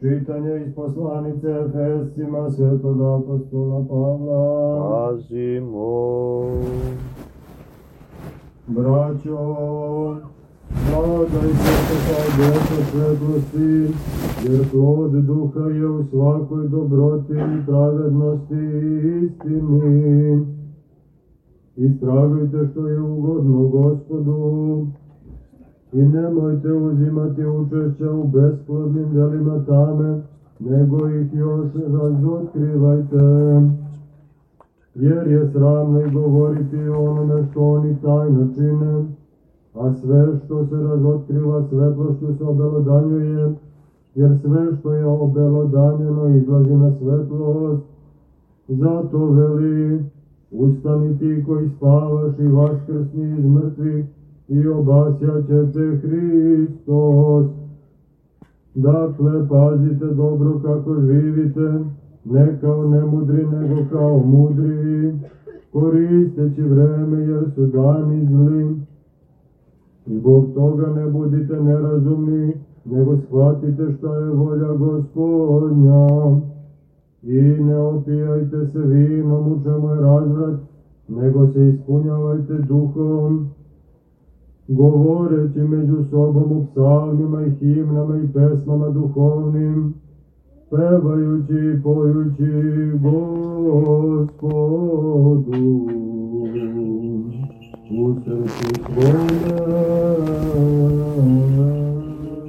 Čitanje iz poslanice Efesima svetog apostola Pavla. Pazimo. Braćo, vladajte se kao djeca svetlosti, jer plod duha je u svakoj dobroti i pravednosti i istini. Istražujte što je ugodno gospodu i nemojte uzimati učešća u besplodnim delima tame, nego ih još razotkrivajte. Jer je sramno i govoriti onome što oni tajno čine, a sve što se razotkriva svetlošću se obelodanjuje, jer sve što je obelodanjeno izlazi na svetlost. Zato veli, ustani ti koji spavaš i vaskrsni iz mrtvih, i obasjaće te Hristos. Dakle, pazite dobro kako živite, ne kao nemudri, nego kao mudri, koristeći vreme jer su dani zli. Zbog toga ne budite nerazumni, nego shvatite šta je volja gospodnja. I ne opijajte se vinom u čemu je razvrat, nego se ispunjavajte duhom, govoreći među sobom u psalmima i himnama i pesmama duhovnim, pevajući i pojući Gospodu u srcu svome.